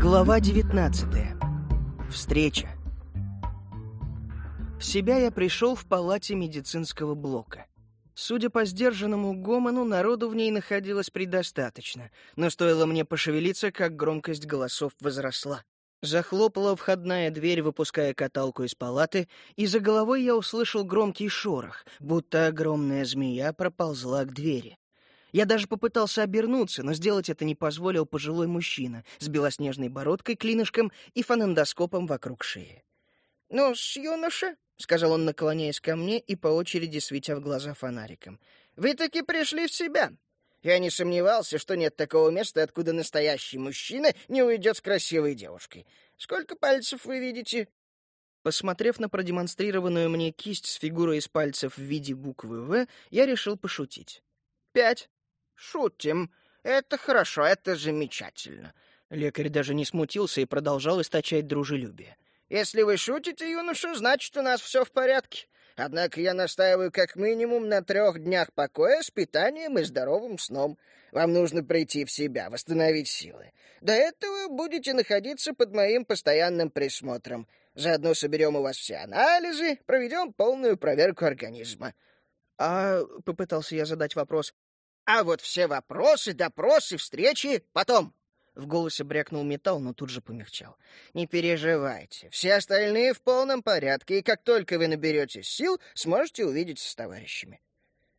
Глава 19. Встреча. В себя я пришел в палате медицинского блока. Судя по сдержанному гомону, народу в ней находилось предостаточно, но стоило мне пошевелиться, как громкость голосов возросла. Захлопала входная дверь, выпуская каталку из палаты, и за головой я услышал громкий шорох, будто огромная змея проползла к двери. Я даже попытался обернуться, но сделать это не позволил пожилой мужчина с белоснежной бородкой, клинышком и фонендоскопом вокруг шеи. «Ну, с юноша», — сказал он, наклоняясь ко мне и по очереди светя в глаза фонариком, — «вы таки пришли в себя. Я не сомневался, что нет такого места, откуда настоящий мужчина не уйдет с красивой девушкой. Сколько пальцев вы видите?» Посмотрев на продемонстрированную мне кисть с фигурой из пальцев в виде буквы «В», я решил пошутить. «Пять». «Шутим. Это хорошо, это замечательно». Лекарь даже не смутился и продолжал источать дружелюбие. «Если вы шутите, юноша, значит, у нас все в порядке. Однако я настаиваю как минимум на трех днях покоя с питанием и здоровым сном. Вам нужно прийти в себя, восстановить силы. До этого будете находиться под моим постоянным присмотром. Заодно соберем у вас все анализы, проведем полную проверку организма». «А...» — попытался я задать вопрос. А вот все вопросы, допросы, встречи потом. В голосе брякнул металл, но тут же помягчал. «Не переживайте. Все остальные в полном порядке, и как только вы наберете сил, сможете увидеться с товарищами».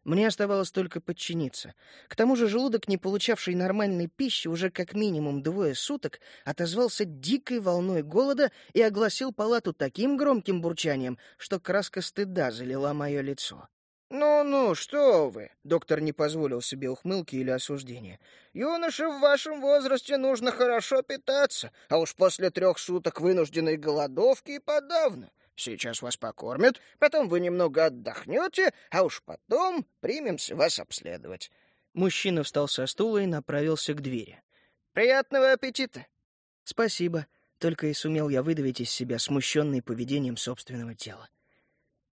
Мне оставалось только подчиниться. К тому же желудок, не получавший нормальной пищи уже как минимум двое суток, отозвался дикой волной голода и огласил палату таким громким бурчанием, что краска стыда залила мое лицо. «Ну-ну, что вы!» — доктор не позволил себе ухмылки или осуждения. «Юноше в вашем возрасте нужно хорошо питаться, а уж после трех суток вынужденной голодовки и подавно. Сейчас вас покормят, потом вы немного отдохнете, а уж потом примемся вас обследовать». Мужчина встал со стула и направился к двери. «Приятного аппетита!» «Спасибо», — только и сумел я выдавить из себя смущенный поведением собственного тела.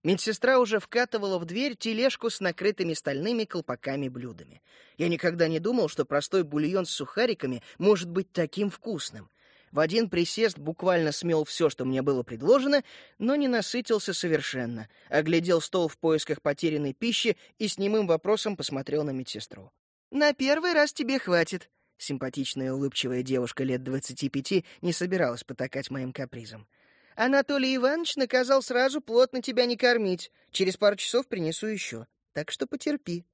Медсестра уже вкатывала в дверь тележку с накрытыми стальными колпаками-блюдами. Я никогда не думал, что простой бульон с сухариками может быть таким вкусным. В один присест буквально смел все, что мне было предложено, но не насытился совершенно. Оглядел стол в поисках потерянной пищи и с немым вопросом посмотрел на медсестру. «На первый раз тебе хватит». Симпатичная улыбчивая девушка лет двадцати пяти не собиралась потакать моим капризам. Анатолий Иванович наказал сразу плотно тебя не кормить. Через пару часов принесу еще. Так что потерпи.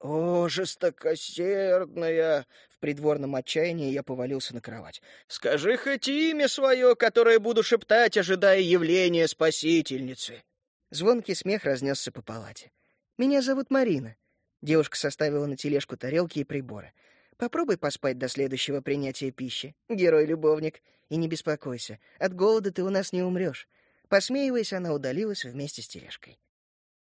О, жестокосердная! В придворном отчаянии я повалился на кровать. Скажи хоть имя свое, которое буду шептать, ожидая явления спасительницы. Звонкий смех разнесся по палате. Меня зовут Марина. Девушка составила на тележку тарелки и приборы. Попробуй поспать до следующего принятия пищи, герой-любовник. И не беспокойся, от голода ты у нас не умрешь. Посмеиваясь, она удалилась вместе с тележкой.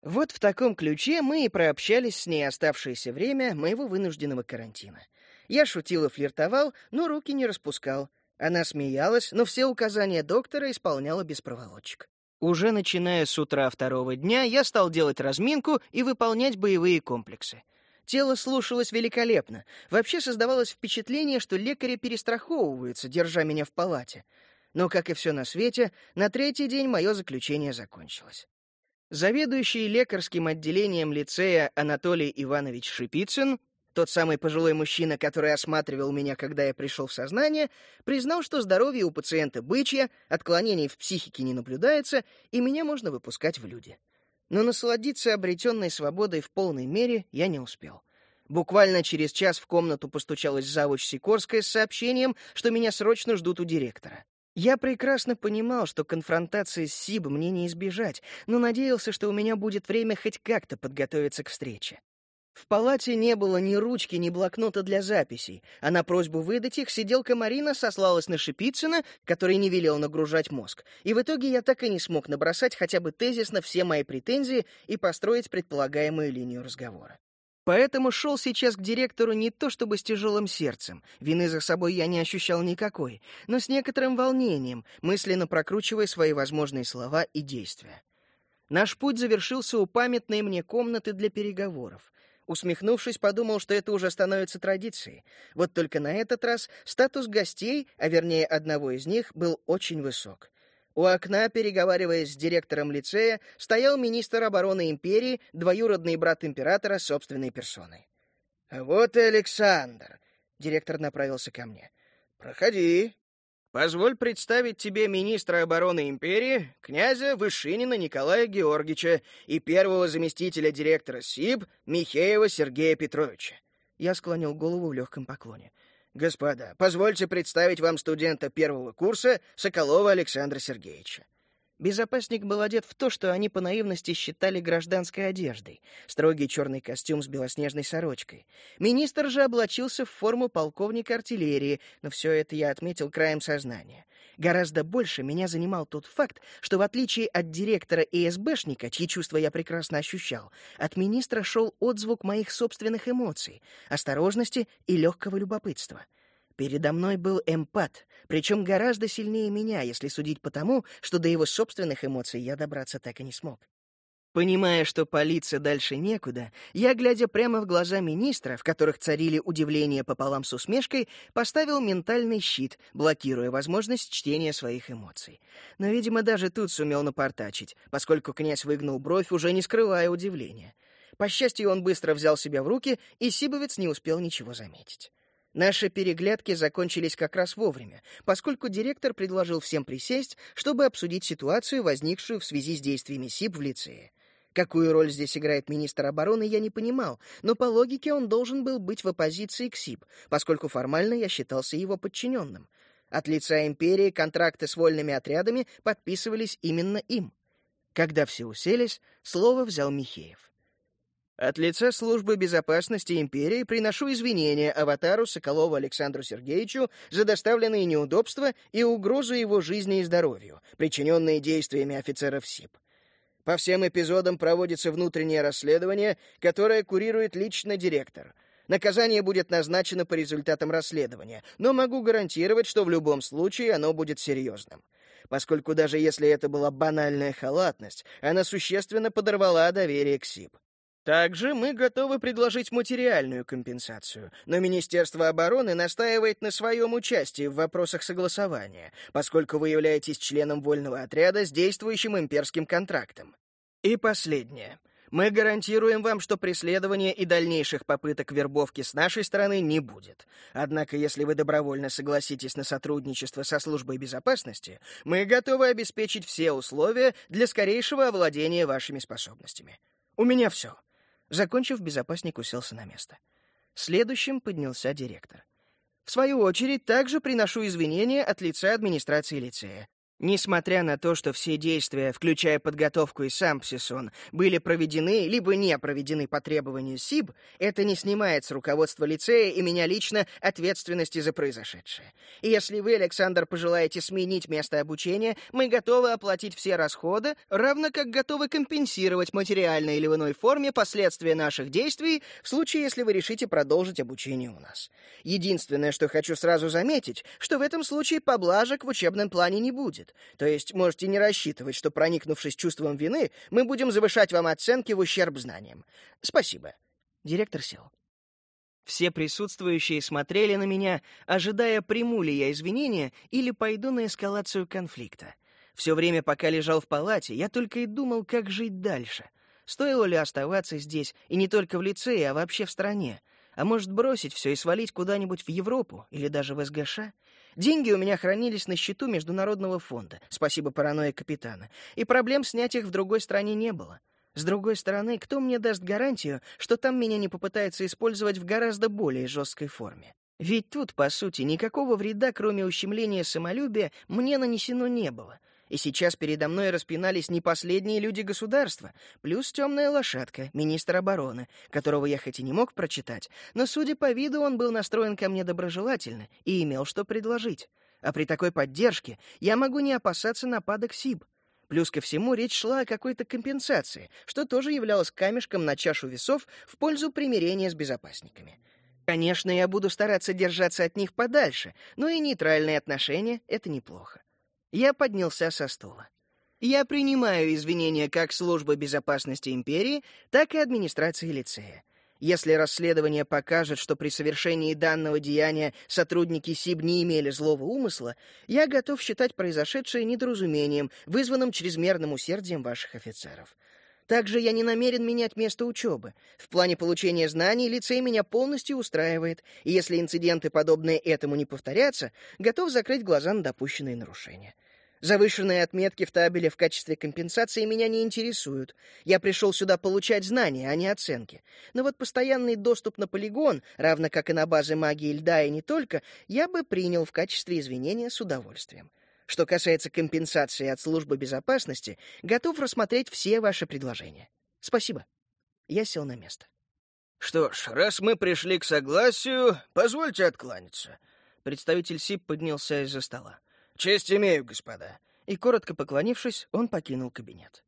Вот в таком ключе мы и прообщались с ней оставшееся время моего вынужденного карантина. Я шутил и флиртовал, но руки не распускал. Она смеялась, но все указания доктора исполняла без проволочек. Уже начиная с утра второго дня я стал делать разминку и выполнять боевые комплексы. Тело слушалось великолепно. Вообще создавалось впечатление, что лекари перестраховываются, держа меня в палате. Но, как и все на свете, на третий день мое заключение закончилось. Заведующий лекарским отделением лицея Анатолий Иванович Шипицын, тот самый пожилой мужчина, который осматривал меня, когда я пришел в сознание, признал, что здоровье у пациента бычье, отклонений в психике не наблюдается, и меня можно выпускать в люди но насладиться обретенной свободой в полной мере я не успел. Буквально через час в комнату постучалась завуч Сикорская с сообщением, что меня срочно ждут у директора. Я прекрасно понимал, что конфронтации с Сиб мне не избежать, но надеялся, что у меня будет время хоть как-то подготовиться к встрече. В палате не было ни ручки, ни блокнота для записей, а на просьбу выдать их сиделка Марина сослалась на Шипицына, который не велел нагружать мозг. И в итоге я так и не смог набросать хотя бы тезис на все мои претензии и построить предполагаемую линию разговора. Поэтому шел сейчас к директору не то чтобы с тяжелым сердцем, вины за собой я не ощущал никакой, но с некоторым волнением, мысленно прокручивая свои возможные слова и действия. Наш путь завершился у памятной мне комнаты для переговоров — Усмехнувшись, подумал, что это уже становится традицией. Вот только на этот раз статус гостей, а вернее одного из них, был очень высок. У окна, переговариваясь с директором лицея, стоял министр обороны империи, двоюродный брат императора собственной персоной. «А вот и Александр!» — директор направился ко мне. «Проходи. Позволь представить тебе министра обороны империи, князя Вышинина Николая Георгиевича и первого заместителя директора СИБ Михеева Сергея Петровича». Я склонил голову в легком поклоне. «Господа, позвольте представить вам студента первого курса Соколова Александра Сергеевича». Безопасник был одет в то, что они по наивности считали гражданской одеждой. Строгий черный костюм с белоснежной сорочкой. Министр же облачился в форму полковника артиллерии, но все это я отметил краем сознания. Гораздо больше меня занимал тот факт, что в отличие от директора и СБшника, чьи чувства я прекрасно ощущал, от министра шел отзвук моих собственных эмоций, осторожности и легкого любопытства — Передо мной был эмпат, причем гораздо сильнее меня, если судить по тому, что до его собственных эмоций я добраться так и не смог. Понимая, что палиться дальше некуда, я, глядя прямо в глаза министра, в которых царили удивление пополам с усмешкой, поставил ментальный щит, блокируя возможность чтения своих эмоций. Но, видимо, даже тут сумел напортачить, поскольку князь выгнул бровь, уже не скрывая удивления. По счастью, он быстро взял себя в руки, и Сибовец не успел ничего заметить. Наши переглядки закончились как раз вовремя, поскольку директор предложил всем присесть, чтобы обсудить ситуацию, возникшую в связи с действиями СИП в лицее. Какую роль здесь играет министр обороны, я не понимал, но по логике он должен был быть в оппозиции к СИП, поскольку формально я считался его подчиненным. От лица империи контракты с вольными отрядами подписывались именно им. Когда все уселись, слово взял Михеев. От лица службы безопасности империи приношу извинения аватару Соколову Александру Сергеевичу за доставленные неудобства и угрозу его жизни и здоровью, причиненные действиями офицеров СИП. По всем эпизодам проводится внутреннее расследование, которое курирует лично директор. Наказание будет назначено по результатам расследования, но могу гарантировать, что в любом случае оно будет серьезным поскольку даже если это была банальная халатность, она существенно подорвала доверие к СИП. Также мы готовы предложить материальную компенсацию, но Министерство обороны настаивает на своем участии в вопросах согласования, поскольку вы являетесь членом вольного отряда с действующим имперским контрактом. И последнее. Мы гарантируем вам, что преследования и дальнейших попыток вербовки с нашей стороны не будет. Однако, если вы добровольно согласитесь на сотрудничество со службой безопасности, мы готовы обеспечить все условия для скорейшего овладения вашими способностями. У меня все. Закончив, безопасник уселся на место. Следующим поднялся директор. В свою очередь, также приношу извинения от лица администрации лицея. Несмотря на то, что все действия, включая подготовку и сам Псисон, были проведены либо не проведены по требованию СИБ, это не снимает с руководства лицея и меня лично ответственности за произошедшее. Если вы, Александр, пожелаете сменить место обучения, мы готовы оплатить все расходы, равно как готовы компенсировать материальной или в иной форме последствия наших действий в случае, если вы решите продолжить обучение у нас. Единственное, что хочу сразу заметить, что в этом случае поблажек в учебном плане не будет будет. То есть можете не рассчитывать, что, проникнувшись чувством вины, мы будем завышать вам оценки в ущерб знаниям. Спасибо. Директор сел. Все присутствующие смотрели на меня, ожидая, приму ли я извинения или пойду на эскалацию конфликта. Все время, пока лежал в палате, я только и думал, как жить дальше. Стоило ли оставаться здесь, и не только в лицее, а вообще в стране? А может, бросить все и свалить куда-нибудь в Европу или даже в СГШ? Деньги у меня хранились на счету Международного фонда, спасибо паранойи капитана, и проблем снять их в другой стране не было. С другой стороны, кто мне даст гарантию, что там меня не попытаются использовать в гораздо более жесткой форме? Ведь тут, по сути, никакого вреда, кроме ущемления самолюбия, мне нанесено не было — и сейчас передо мной распинались не последние люди государства, плюс темная лошадка, министр обороны, которого я хоть и не мог прочитать, но, судя по виду, он был настроен ко мне доброжелательно и имел что предложить. А при такой поддержке я могу не опасаться нападок СИБ. Плюс ко всему речь шла о какой-то компенсации, что тоже являлось камешком на чашу весов в пользу примирения с безопасниками. Конечно, я буду стараться держаться от них подальше, но и нейтральные отношения — это неплохо. Я поднялся со стула. Я принимаю извинения как службы безопасности империи, так и администрации лицея. Если расследование покажет, что при совершении данного деяния сотрудники СИБ не имели злого умысла, я готов считать произошедшее недоразумением, вызванным чрезмерным усердием ваших офицеров. Также я не намерен менять место учебы. В плане получения знаний лицей меня полностью устраивает, и если инциденты, подобные этому, не повторятся, готов закрыть глаза на допущенные нарушения. Завышенные отметки в табеле в качестве компенсации меня не интересуют. Я пришел сюда получать знания, а не оценки. Но вот постоянный доступ на полигон, равно как и на базы магии льда и не только, я бы принял в качестве извинения с удовольствием. Что касается компенсации от службы безопасности, готов рассмотреть все ваши предложения. Спасибо. Я сел на место. Что ж, раз мы пришли к согласию, позвольте откланяться. Представитель СИП поднялся из-за стола. «Честь имею, господа». И, коротко поклонившись, он покинул кабинет.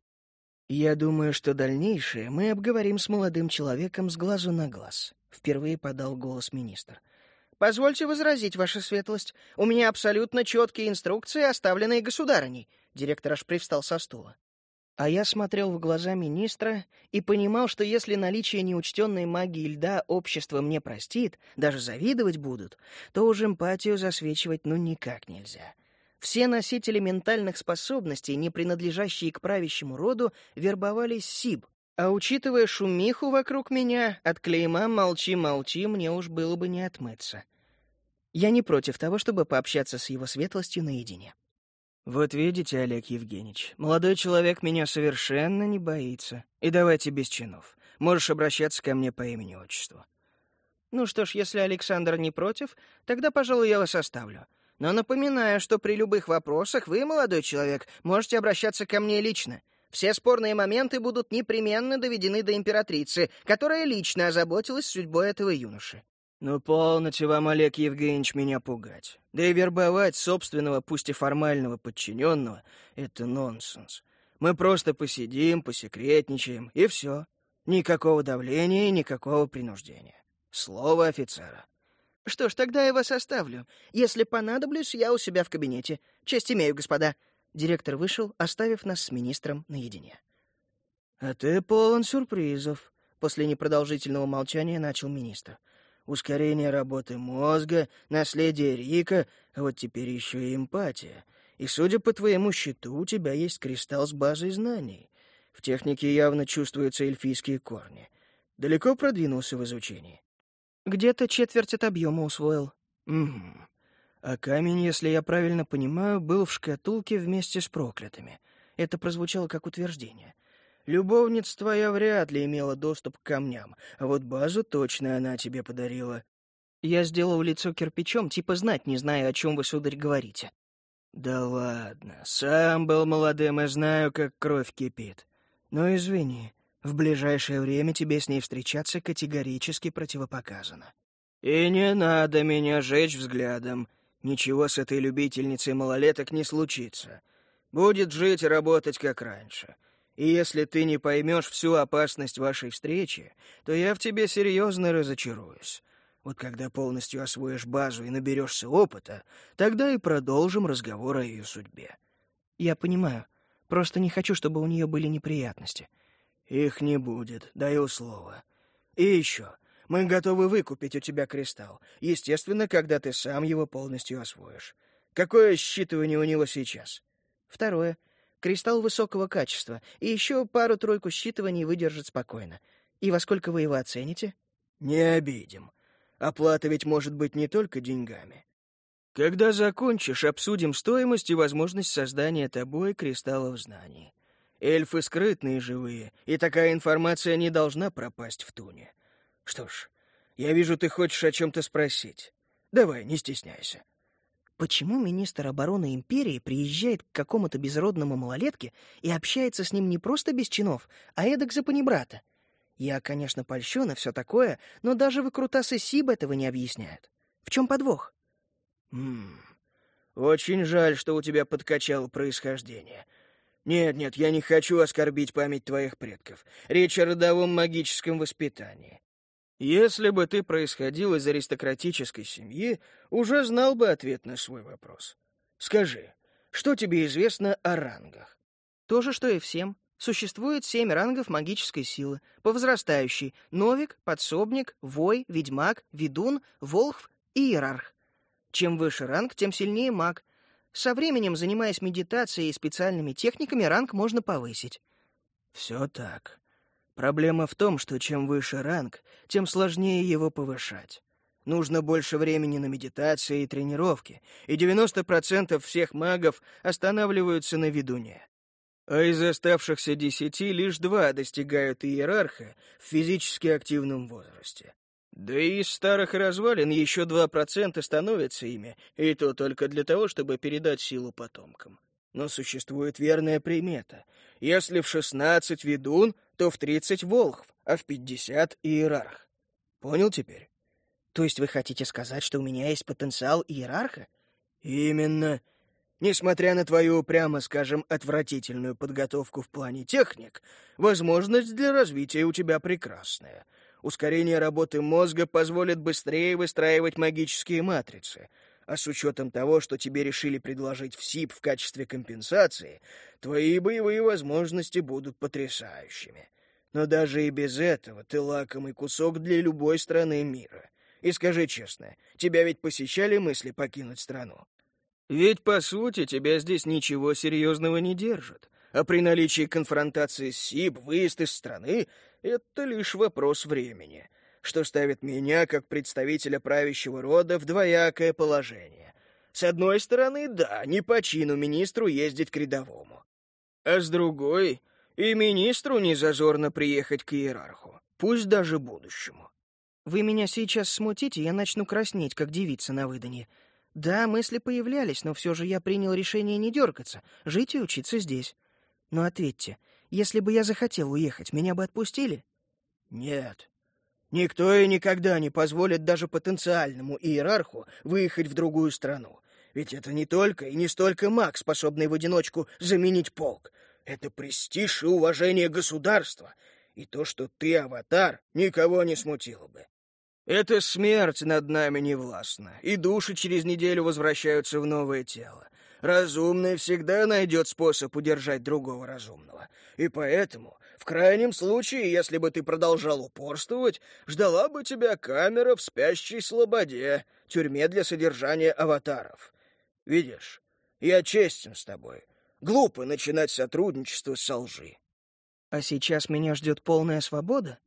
«Я думаю, что дальнейшее мы обговорим с молодым человеком с глазу на глаз», — впервые подал голос министр. «Позвольте возразить, ваша светлость. У меня абсолютно четкие инструкции, оставленные государыней». Директор аж привстал со стула. А я смотрел в глаза министра и понимал, что если наличие неучтенной магии льда общество мне простит, даже завидовать будут, то уж эмпатию засвечивать ну никак нельзя. Все носители ментальных способностей, не принадлежащие к правящему роду, вербовались СИБ. А учитывая шумиху вокруг меня, от клейма «молчи-молчи» мне уж было бы не отмыться. Я не против того, чтобы пообщаться с его светлостью наедине. «Вот видите, Олег Евгеньевич, молодой человек меня совершенно не боится. И давайте без чинов. Можешь обращаться ко мне по имени-отчеству». «Ну что ж, если Александр не против, тогда, пожалуй, я вас оставлю. Но напоминаю, что при любых вопросах вы, молодой человек, можете обращаться ко мне лично. Все спорные моменты будут непременно доведены до императрицы, которая лично озаботилась судьбой этого юноши. «Ну, полноте вам, Олег Евгеньевич, меня пугать. Да и вербовать собственного, пусть и формального подчиненного — это нонсенс. Мы просто посидим, посекретничаем, и все. Никакого давления и никакого принуждения. Слово офицера. Что ж, тогда я вас оставлю. Если понадоблюсь, я у себя в кабинете. Честь имею, господа. Директор вышел, оставив нас с министром наедине. А ты полон сюрпризов. После непродолжительного молчания начал министр. Ускорение работы мозга, наследие Рика, а вот теперь еще и эмпатия. И, судя по твоему счету, у тебя есть кристалл с базой знаний. В технике явно чувствуются эльфийские корни. Далеко продвинулся в изучении. Где-то четверть от объема усвоил. Угу. А камень, если я правильно понимаю, был в шкатулке вместе с проклятыми. Это прозвучало как утверждение. Любовница твоя вряд ли имела доступ к камням, а вот базу точно она тебе подарила. Я сделал лицо кирпичом, типа знать, не зная, о чем вы, сударь, говорите. Да ладно, сам был молодым и знаю, как кровь кипит. Но извини, в ближайшее время тебе с ней встречаться категорически противопоказано. И не надо меня жечь взглядом. Ничего с этой любительницей малолеток не случится. Будет жить и работать, как раньше. И если ты не поймешь всю опасность вашей встречи, то я в тебе серьезно разочаруюсь. Вот когда полностью освоишь базу и наберешься опыта, тогда и продолжим разговор о ее судьбе. Я понимаю. Просто не хочу, чтобы у нее были неприятности. «Их не будет, даю слово. И еще, мы готовы выкупить у тебя кристалл, естественно, когда ты сам его полностью освоишь. Какое считывание у него сейчас?» «Второе. Кристалл высокого качества, и еще пару-тройку считываний выдержит спокойно. И во сколько вы его оцените?» «Не обидим. Оплата ведь может быть не только деньгами. Когда закончишь, обсудим стоимость и возможность создания тобой кристаллов знаний. Эльфы скрытные живые, и такая информация не должна пропасть в туне. Что ж, я вижу, ты хочешь о чем-то спросить. Давай, не стесняйся. Почему министр обороны империи приезжает к какому-то безродному малолетке и общается с ним не просто без чинов, а эдак за панибрата? Я, конечно, польщен и все такое, но даже выкрутасы Сиб этого не объясняют. В чем подвох? Хм, очень жаль, что у тебя подкачало происхождение — нет, нет, я не хочу оскорбить память твоих предков. Речь о родовом магическом воспитании. Если бы ты происходил из аристократической семьи, уже знал бы ответ на свой вопрос. Скажи, что тебе известно о рангах? То же, что и всем. Существует семь рангов магической силы, по возрастающей — новик, подсобник, вой, ведьмак, ведун, волхв и иерарх. Чем выше ранг, тем сильнее маг. Со временем, занимаясь медитацией и специальными техниками, ранг можно повысить. Все так. Проблема в том, что чем выше ранг, тем сложнее его повышать. Нужно больше времени на медитации и тренировки, и 90% всех магов останавливаются на ведуне. А из оставшихся десяти лишь два достигают иерарха в физически активном возрасте. Да и из старых развалин еще два процента становятся ими, и то только для того, чтобы передать силу потомкам. Но существует верная примета. Если в шестнадцать ведун, то в тридцать волхв, а в пятьдесят иерарх. Понял теперь? То есть вы хотите сказать, что у меня есть потенциал иерарха? Именно. Несмотря на твою, прямо скажем, отвратительную подготовку в плане техник, возможность для развития у тебя прекрасная — Ускорение работы мозга позволит быстрее выстраивать магические матрицы. А с учетом того, что тебе решили предложить в СИП в качестве компенсации, твои боевые возможности будут потрясающими. Но даже и без этого ты лакомый кусок для любой страны мира. И скажи честно, тебя ведь посещали мысли покинуть страну? Ведь, по сути, тебя здесь ничего серьезного не держит. А при наличии конфронтации с СИБ выезд из страны это лишь вопрос времени, что ставит меня, как представителя правящего рода, в двоякое положение. С одной стороны, да, не по чину министру ездить к рядовому. А с другой, и министру не зазорно приехать к иерарху, пусть даже будущему. Вы меня сейчас смутите, я начну краснеть, как девица на выданье. Да, мысли появлялись, но все же я принял решение не дергаться, жить и учиться здесь. Но ответьте, если бы я захотел уехать, меня бы отпустили? Нет. Никто и никогда не позволит даже потенциальному иерарху выехать в другую страну. Ведь это не только и не столько маг, способный в одиночку заменить полк. Это престиж и уважение государства. И то, что ты аватар, никого не смутило бы. Это смерть над нами не властна, и души через неделю возвращаются в новое тело. Разумный всегда найдет способ удержать другого разумного. И поэтому, в крайнем случае, если бы ты продолжал упорствовать, ждала бы тебя камера в спящей слободе, тюрьме для содержания аватаров. Видишь, я честен с тобой. Глупо начинать сотрудничество с лжи. А сейчас меня ждет полная свобода?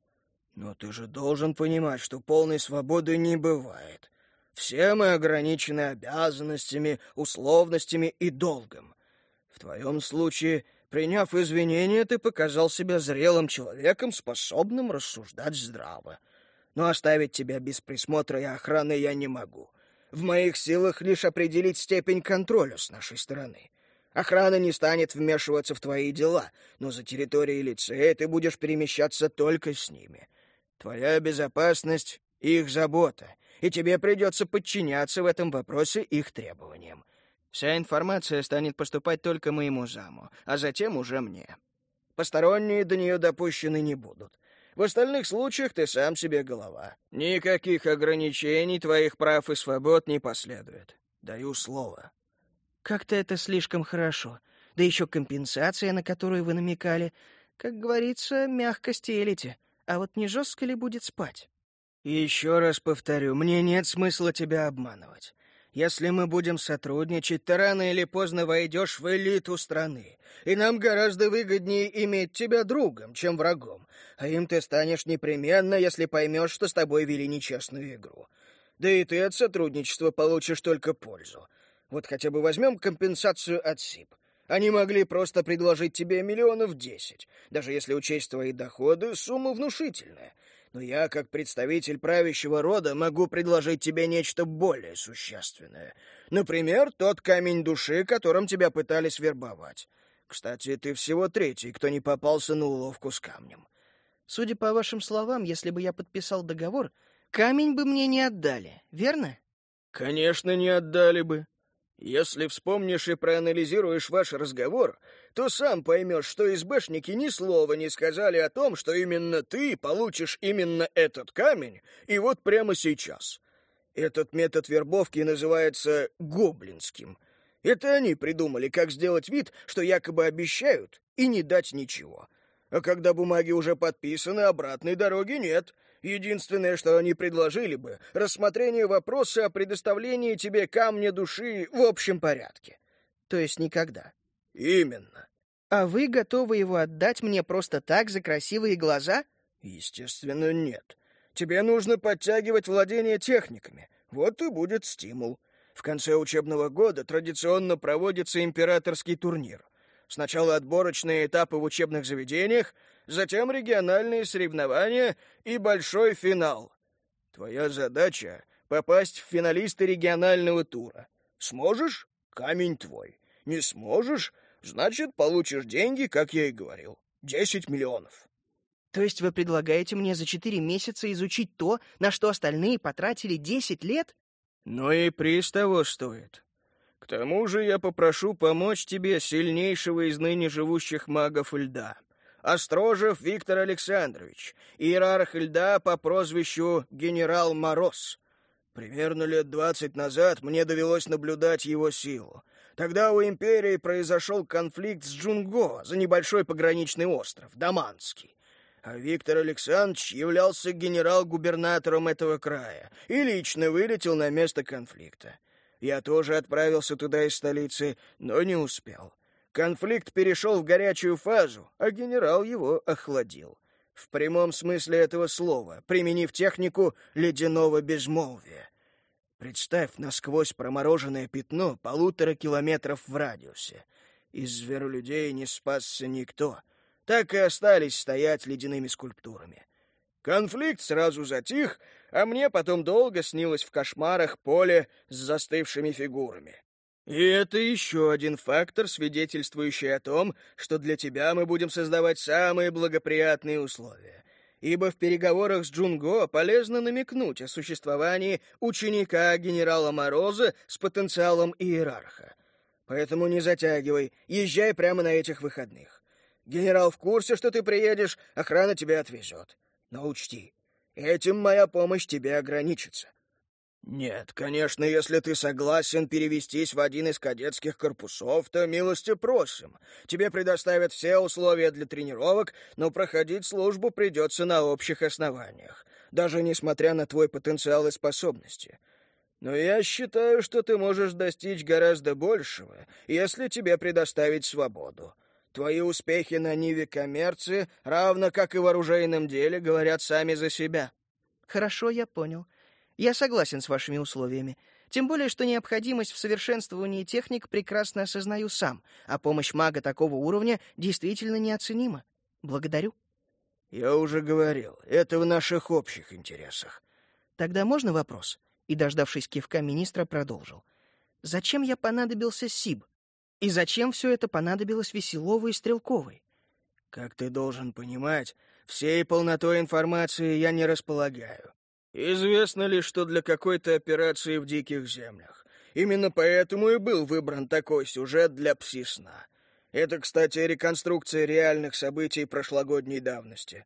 Но ты же должен понимать, что полной свободы не бывает. Все мы ограничены обязанностями, условностями и долгом. В твоем случае, приняв извинения, ты показал себя зрелым человеком, способным рассуждать здраво. Но оставить тебя без присмотра и охраны я не могу. В моих силах лишь определить степень контроля с нашей стороны. Охрана не станет вмешиваться в твои дела, но за территорией лицея ты будешь перемещаться только с ними. Твоя безопасность — их забота, и тебе придется подчиняться в этом вопросе их требованиям. Вся информация станет поступать только моему заму, а затем уже мне. Посторонние до нее допущены не будут. В остальных случаях ты сам себе голова. Никаких ограничений твоих прав и свобод не последует. Даю слово. Как-то это слишком хорошо. Да еще компенсация, на которую вы намекали. Как говорится, мягко стелите. А вот не жестко ли будет спать? Еще раз повторю, мне нет смысла тебя обманывать. Если мы будем сотрудничать, то рано или поздно войдешь в элиту страны, и нам гораздо выгоднее иметь тебя другом, чем врагом, а им ты станешь непременно, если поймешь, что с тобой вели нечестную игру. Да и ты от сотрудничества получишь только пользу. Вот хотя бы возьмем компенсацию от СИП. Они могли просто предложить тебе миллионов десять. Даже если учесть твои доходы, сумма внушительная но я, как представитель правящего рода, могу предложить тебе нечто более существенное. Например, тот камень души, которым тебя пытались вербовать. Кстати, ты всего третий, кто не попался на уловку с камнем. Судя по вашим словам, если бы я подписал договор, камень бы мне не отдали, верно? Конечно, не отдали бы. Если вспомнишь и проанализируешь ваш разговор, то сам поймешь, что СБшники ни слова не сказали о том, что именно ты получишь именно этот камень, и вот прямо сейчас. Этот метод вербовки называется гоблинским. Это они придумали, как сделать вид, что якобы обещают, и не дать ничего. А когда бумаги уже подписаны, обратной дороги нет. Единственное, что они предложили бы, рассмотрение вопроса о предоставлении тебе камня души в общем порядке. То есть никогда. Именно. А вы готовы его отдать мне просто так за красивые глаза? Естественно, нет. Тебе нужно подтягивать владение техниками. Вот и будет стимул. В конце учебного года традиционно проводится императорский турнир. Сначала отборочные этапы в учебных заведениях, затем региональные соревнования и большой финал. Твоя задача — попасть в финалисты регионального тура. Сможешь — камень твой. Не сможешь — значит, получишь деньги, как я и говорил. Десять миллионов. То есть вы предлагаете мне за четыре месяца изучить то, на что остальные потратили десять лет? Ну и приз того стоит. К тому же я попрошу помочь тебе сильнейшего из ныне живущих магов льда. Острожев Виктор Александрович, иерарх льда по прозвищу Генерал Мороз. Примерно лет двадцать назад мне довелось наблюдать его силу. Тогда у империи произошел конфликт с Джунго за небольшой пограничный остров, Даманский а Виктор Александрович являлся генерал-губернатором этого края и лично вылетел на место конфликта. Я тоже отправился туда из столицы, но не успел. Конфликт перешел в горячую фазу, а генерал его охладил. В прямом смысле этого слова, применив технику ледяного безмолвия. Представь насквозь промороженное пятно полутора километров в радиусе. Из зверолюдей не спасся никто — так и остались стоять ледяными скульптурами. Конфликт сразу затих, а мне потом долго снилось в кошмарах поле с застывшими фигурами. И это еще один фактор, свидетельствующий о том, что для тебя мы будем создавать самые благоприятные условия. Ибо в переговорах с Джунго полезно намекнуть о существовании ученика генерала Мороза с потенциалом иерарха. Поэтому не затягивай, езжай прямо на этих выходных. Генерал в курсе, что ты приедешь, охрана тебя отвезет. Но учти, этим моя помощь тебе ограничится. Нет, конечно, если ты согласен перевестись в один из кадетских корпусов, то милости просим. Тебе предоставят все условия для тренировок, но проходить службу придется на общих основаниях, даже несмотря на твой потенциал и способности. Но я считаю, что ты можешь достичь гораздо большего, если тебе предоставить свободу. Твои успехи на ниве коммерции, равно как и в оружейном деле, говорят сами за себя. Хорошо, я понял. Я согласен с вашими условиями. Тем более, что необходимость в совершенствовании техник прекрасно осознаю сам, а помощь мага такого уровня действительно неоценима. Благодарю. Я уже говорил, это в наших общих интересах. Тогда можно вопрос? И, дождавшись кивка министра, продолжил. Зачем я понадобился СИБ? И зачем все это понадобилось Веселовой и Стрелковой? Как ты должен понимать, всей полнотой информации я не располагаю. Известно ли, что для какой-то операции в диких землях. Именно поэтому и был выбран такой сюжет для пси-сна. Это, кстати, реконструкция реальных событий прошлогодней давности.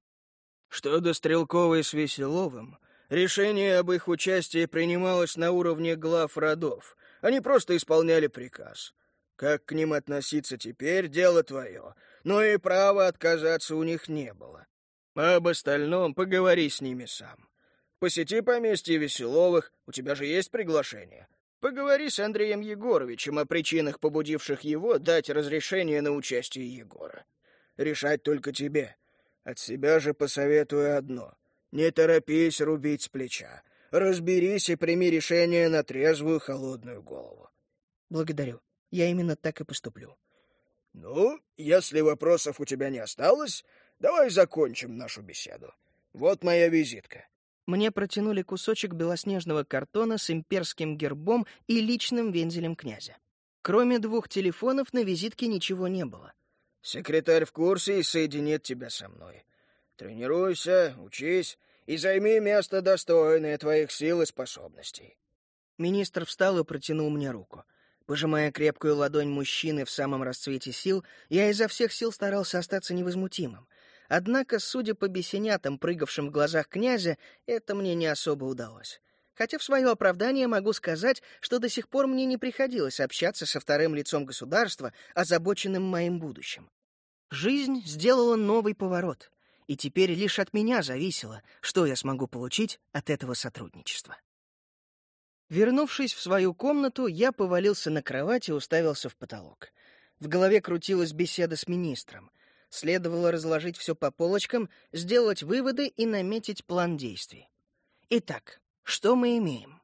Что до Стрелковой с Веселовым, решение об их участии принималось на уровне глав родов. Они просто исполняли приказ. Как к ним относиться теперь — дело твое, но и права отказаться у них не было. об остальном поговори с ними сам. Посети поместье Веселовых, у тебя же есть приглашение. Поговори с Андреем Егоровичем о причинах, побудивших его дать разрешение на участие Егора. Решать только тебе. От себя же посоветую одно. Не торопись рубить с плеча. Разберись и прими решение на трезвую холодную голову. Благодарю. Я именно так и поступлю. Ну, если вопросов у тебя не осталось, давай закончим нашу беседу. Вот моя визитка. Мне протянули кусочек белоснежного картона с имперским гербом и личным вензелем князя. Кроме двух телефонов на визитке ничего не было. Секретарь в курсе и соединит тебя со мной. Тренируйся, учись и займи место, достойное твоих сил и способностей. Министр встал и протянул мне руку. Пожимая крепкую ладонь мужчины в самом расцвете сил, я изо всех сил старался остаться невозмутимым. Однако, судя по бесенятам, прыгавшим в глазах князя, это мне не особо удалось. Хотя в свое оправдание могу сказать, что до сих пор мне не приходилось общаться со вторым лицом государства, озабоченным моим будущим. Жизнь сделала новый поворот, и теперь лишь от меня зависело, что я смогу получить от этого сотрудничества. Вернувшись в свою комнату, я повалился на кровать и уставился в потолок. В голове крутилась беседа с министром. Следовало разложить все по полочкам, сделать выводы и наметить план действий. Итак, что мы имеем?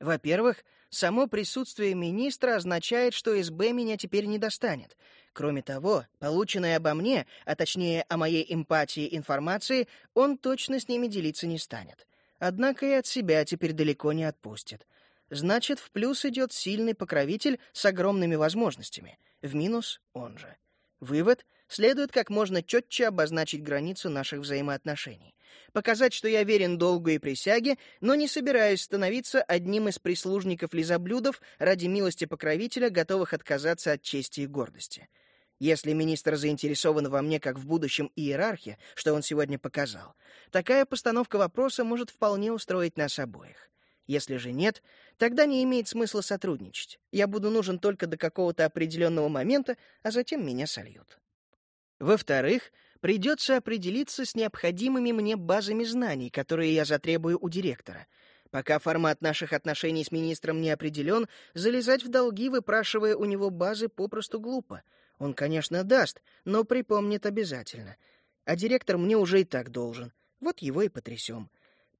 Во-первых, само присутствие министра означает, что СБ меня теперь не достанет. Кроме того, полученная обо мне, а точнее о моей эмпатии информации, он точно с ними делиться не станет. Однако и от себя теперь далеко не отпустит. Значит, в плюс идет сильный покровитель с огромными возможностями. В минус — он же. Вывод — следует как можно четче обозначить границу наших взаимоотношений. Показать, что я верен долгу и присяге, но не собираюсь становиться одним из прислужников-лизоблюдов ради милости покровителя, готовых отказаться от чести и гордости. Если министр заинтересован во мне как в будущем иерархе, что он сегодня показал, такая постановка вопроса может вполне устроить нас обоих. Если же нет, тогда не имеет смысла сотрудничать. Я буду нужен только до какого-то определенного момента, а затем меня сольют. Во-вторых, придется определиться с необходимыми мне базами знаний, которые я затребую у директора. Пока формат наших отношений с министром не определен, залезать в долги, выпрашивая у него базы, попросту глупо — он, конечно, даст, но припомнит обязательно. А директор мне уже и так должен. Вот его и потрясем.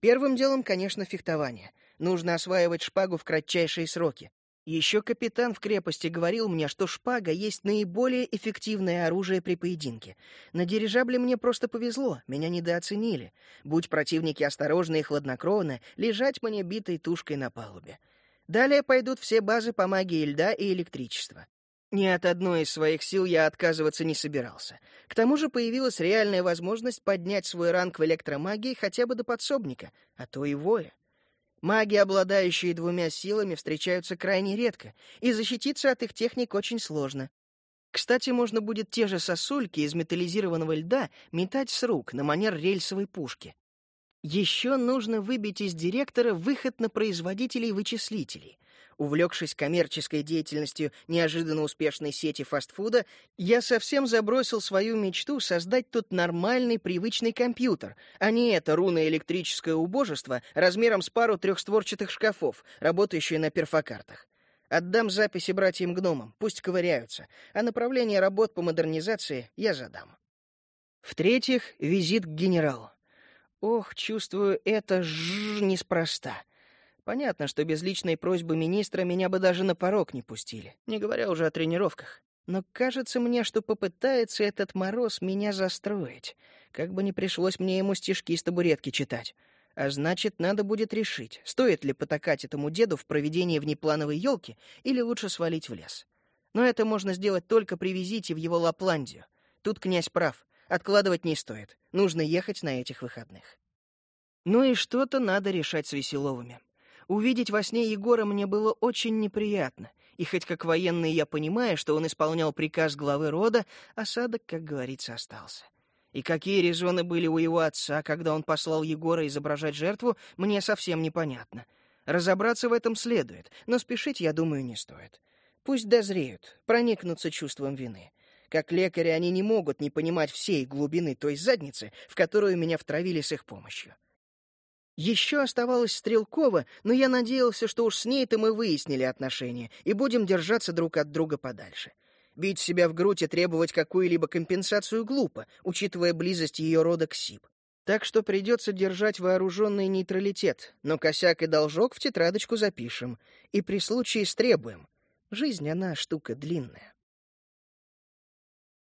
Первым делом, конечно, фехтование. Нужно осваивать шпагу в кратчайшие сроки. Еще капитан в крепости говорил мне, что шпага есть наиболее эффективное оружие при поединке. На дирижабле мне просто повезло, меня недооценили. Будь противники осторожны и хладнокровны, лежать мне битой тушкой на палубе. Далее пойдут все базы по магии льда и электричества. Ни от одной из своих сил я отказываться не собирался. К тому же появилась реальная возможность поднять свой ранг в электромагии хотя бы до подсобника, а то и воя. Маги, обладающие двумя силами, встречаются крайне редко, и защититься от их техник очень сложно. Кстати, можно будет те же сосульки из металлизированного льда метать с рук на манер рельсовой пушки. Еще нужно выбить из директора выход на производителей вычислителей — Увлекшись коммерческой деятельностью неожиданно успешной сети фастфуда, я совсем забросил свою мечту создать тут нормальный, привычный компьютер, а не это руно-электрическое убожество размером с пару трехстворчатых шкафов, работающее на перфокартах. Отдам записи братьям-гномам, пусть ковыряются, а направление работ по модернизации я задам. В-третьих, визит к генералу. Ох, чувствую, это ж неспроста. Понятно, что без личной просьбы министра меня бы даже на порог не пустили, не говоря уже о тренировках. Но кажется мне, что попытается этот мороз меня застроить, как бы не пришлось мне ему стишки с табуретки читать. А значит, надо будет решить, стоит ли потакать этому деду в проведении внеплановой елки или лучше свалить в лес. Но это можно сделать только при визите в его Лапландию. Тут князь прав, откладывать не стоит, нужно ехать на этих выходных. Ну и что-то надо решать с Веселовыми. Увидеть во сне Егора мне было очень неприятно, и хоть как военный я понимаю, что он исполнял приказ главы рода, осадок, как говорится, остался. И какие резоны были у его отца, когда он послал Егора изображать жертву, мне совсем непонятно. Разобраться в этом следует, но спешить, я думаю, не стоит. Пусть дозреют, проникнутся чувством вины. Как лекари они не могут не понимать всей глубины той задницы, в которую меня втравили с их помощью. Еще оставалась Стрелкова, но я надеялся, что уж с ней-то мы выяснили отношения и будем держаться друг от друга подальше. Бить себя в грудь и требовать какую-либо компенсацию глупо, учитывая близость ее рода к СИП. Так что придется держать вооруженный нейтралитет, но косяк и должок в тетрадочку запишем. И при случае стребуем. Жизнь, она штука длинная.